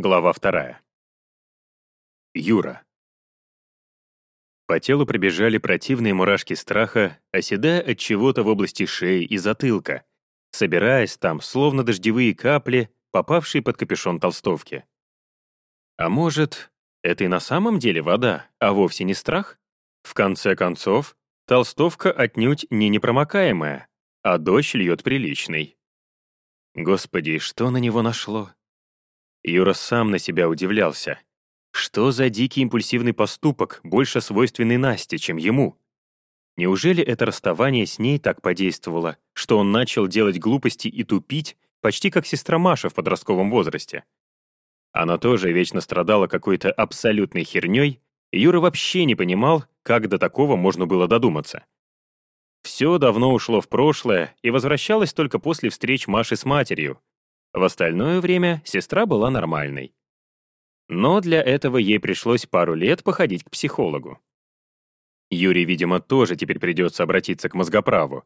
Глава вторая. Юра. По телу пробежали противные мурашки страха, оседая от чего-то в области шеи и затылка, собираясь там, словно дождевые капли, попавшие под капюшон толстовки. А может, это и на самом деле вода, а вовсе не страх? В конце концов, толстовка отнюдь не непромокаемая, а дождь льет приличный. Господи, что на него нашло? Юра сам на себя удивлялся. Что за дикий импульсивный поступок, больше свойственный Насте, чем ему? Неужели это расставание с ней так подействовало, что он начал делать глупости и тупить, почти как сестра Маша в подростковом возрасте? Она тоже вечно страдала какой-то абсолютной херней, и Юра вообще не понимал, как до такого можно было додуматься. Все давно ушло в прошлое и возвращалось только после встреч Маши с матерью, в остальное время сестра была нормальной. Но для этого ей пришлось пару лет походить к психологу. Юрий, видимо, тоже теперь придется обратиться к мозгоправу.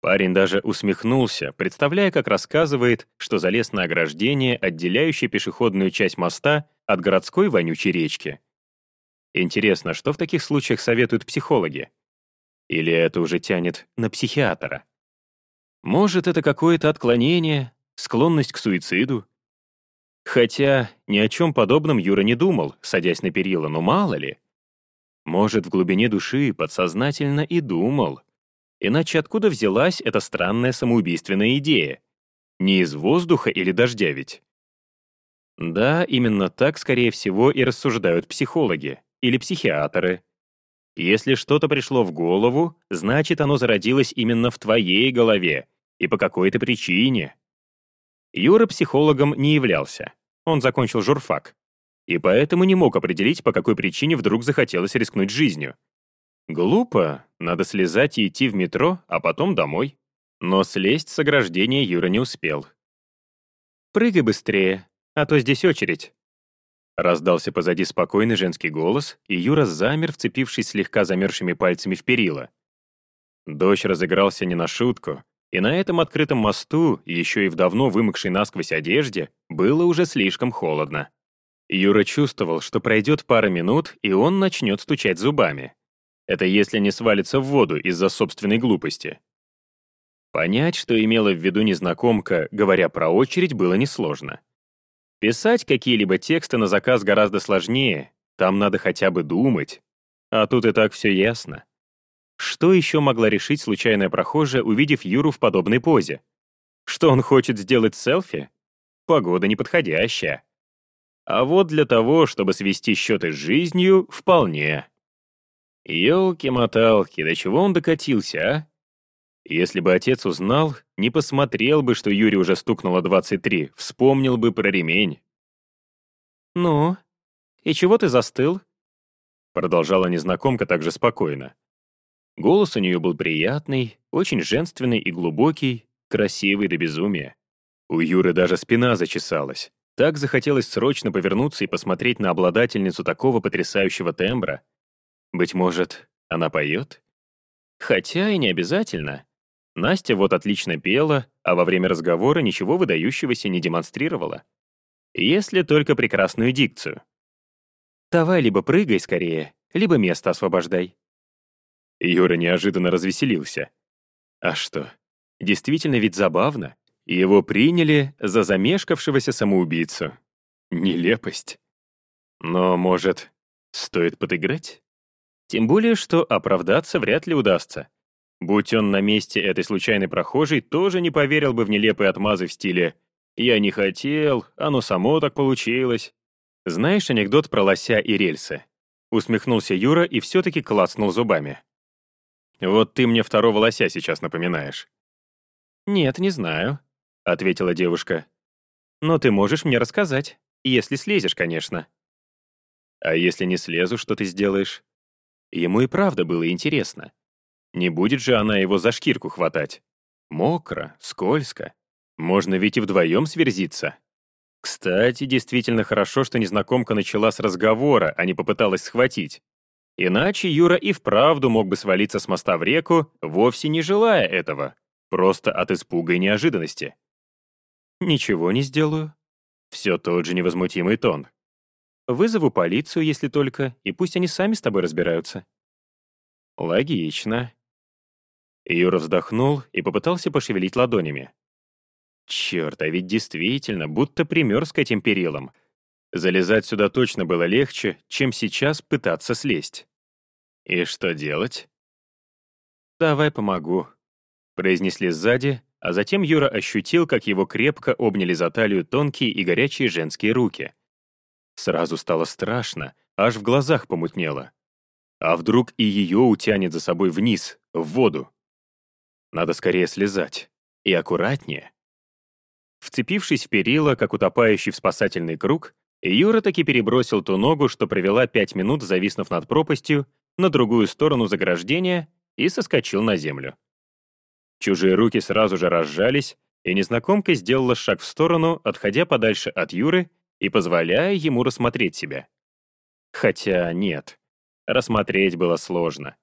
Парень даже усмехнулся, представляя, как рассказывает, что залез на ограждение, отделяющее пешеходную часть моста от городской вонючей речки. Интересно, что в таких случаях советуют психологи? Или это уже тянет на психиатра? Может, это какое-то отклонение, склонность к суициду. Хотя ни о чем подобном Юра не думал, садясь на перила, но мало ли. Может, в глубине души подсознательно и думал. Иначе откуда взялась эта странная самоубийственная идея? Не из воздуха или дождя ведь? Да, именно так, скорее всего, и рассуждают психологи или психиатры. Если что-то пришло в голову, значит, оно зародилось именно в твоей голове и по какой-то причине. Юра психологом не являлся. Он закончил журфак. И поэтому не мог определить, по какой причине вдруг захотелось рискнуть жизнью. Глупо, надо слезать и идти в метро, а потом домой. Но слезть с ограждения Юра не успел. «Прыгай быстрее, а то здесь очередь». Раздался позади спокойный женский голос, и Юра замер, вцепившись слегка замерзшими пальцами в перила. Дождь разыгрался не на шутку, и на этом открытом мосту, еще и в давно вымокшей насквозь одежде, было уже слишком холодно. Юра чувствовал, что пройдет пара минут, и он начнет стучать зубами. Это если не свалится в воду из-за собственной глупости. Понять, что имела в виду незнакомка, говоря про очередь, было несложно. Писать какие-либо тексты на заказ гораздо сложнее, там надо хотя бы думать. А тут и так все ясно. Что еще могла решить случайная прохожая, увидев Юру в подобной позе? Что он хочет сделать селфи? Погода неподходящая. А вот для того, чтобы свести счеты с жизнью, вполне. Ёлки-моталки, до чего он докатился, а? Если бы отец узнал, не посмотрел бы, что Юре уже стукнуло 23, вспомнил бы про ремень. «Ну, и чего ты застыл?» Продолжала незнакомка также спокойно. Голос у нее был приятный, очень женственный и глубокий, красивый до безумия. У Юры даже спина зачесалась. Так захотелось срочно повернуться и посмотреть на обладательницу такого потрясающего тембра. Быть может, она поет? Хотя и не обязательно. Настя вот отлично пела, а во время разговора ничего выдающегося не демонстрировала. Если только прекрасную дикцию. Давай либо прыгай скорее, либо место освобождай. Юра неожиданно развеселился. А что, действительно ведь забавно. Его приняли за замешкавшегося самоубийцу. Нелепость. Но, может, стоит подыграть? Тем более, что оправдаться вряд ли удастся. Будь он на месте этой случайной прохожей, тоже не поверил бы в нелепые отмазы в стиле «я не хотел, оно само так получилось». Знаешь анекдот про лося и рельсы? Усмехнулся Юра и все-таки клацнул зубами. Вот ты мне второго лося сейчас напоминаешь». «Нет, не знаю», — ответила девушка. «Но ты можешь мне рассказать, если слезешь, конечно». «А если не слезу, что ты сделаешь?» Ему и правда было интересно. Не будет же она его за шкирку хватать. Мокро, скользко. Можно ведь и вдвоем сверзиться. Кстати, действительно хорошо, что незнакомка начала с разговора, а не попыталась схватить. Иначе Юра и вправду мог бы свалиться с моста в реку, вовсе не желая этого, просто от испуга и неожиданности. «Ничего не сделаю. Все тот же невозмутимый тон. «Вызову полицию, если только, и пусть они сами с тобой разбираются». «Логично». Юра вздохнул и попытался пошевелить ладонями. Черт, а ведь действительно, будто примерз к этим перилам. Залезать сюда точно было легче, чем сейчас пытаться слезть. И что делать? «Давай помогу», — произнесли сзади, а затем Юра ощутил, как его крепко обняли за талию тонкие и горячие женские руки. Сразу стало страшно, аж в глазах помутнело. А вдруг и ее утянет за собой вниз, в воду? Надо скорее слезать. И аккуратнее. Вцепившись в перила, как утопающий в спасательный круг, Юра таки перебросил ту ногу, что провела пять минут, зависнув над пропастью, на другую сторону заграждения и соскочил на землю. Чужие руки сразу же разжались, и незнакомка сделала шаг в сторону, отходя подальше от Юры и позволяя ему рассмотреть себя. Хотя нет, рассмотреть было сложно.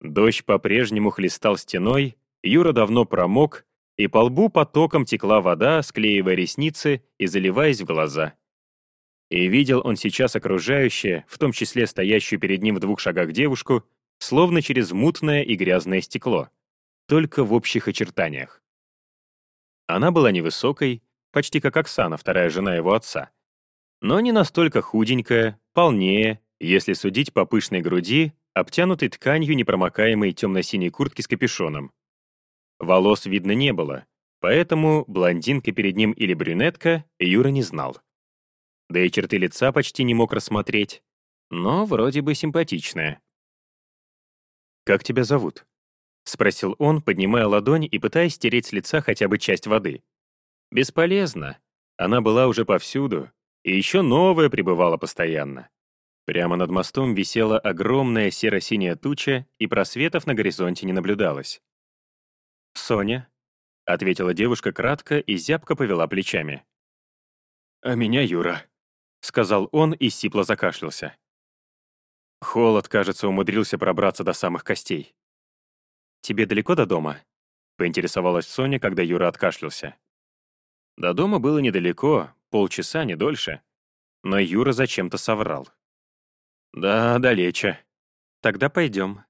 Дождь по-прежнему хлестал стеной, Юра давно промок, и по лбу потоком текла вода, склеивая ресницы и заливаясь в глаза. И видел он сейчас окружающее, в том числе стоящую перед ним в двух шагах девушку, словно через мутное и грязное стекло, только в общих очертаниях. Она была невысокой, почти как Оксана, вторая жена его отца, но не настолько худенькая, полнее, если судить по пышной груди, обтянутой тканью непромокаемой темно-синей куртки с капюшоном, Волос видно не было, поэтому блондинка перед ним или брюнетка Юра не знал. Да и черты лица почти не мог рассмотреть, но вроде бы симпатичная. «Как тебя зовут?» — спросил он, поднимая ладонь и пытаясь стереть с лица хотя бы часть воды. «Бесполезно. Она была уже повсюду, и еще новая пребывала постоянно. Прямо над мостом висела огромная серо-синяя туча, и просветов на горизонте не наблюдалось. «Соня», — ответила девушка кратко и зябко повела плечами. «А меня Юра», — сказал он и сипло закашлялся. Холод, кажется, умудрился пробраться до самых костей. «Тебе далеко до дома?» — поинтересовалась Соня, когда Юра откашлялся. До дома было недалеко, полчаса, не дольше. Но Юра зачем-то соврал. «Да, далече. Тогда пойдем».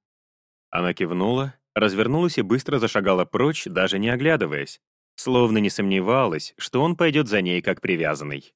Она кивнула, развернулась и быстро зашагала прочь, даже не оглядываясь, словно не сомневалась, что он пойдет за ней как привязанный.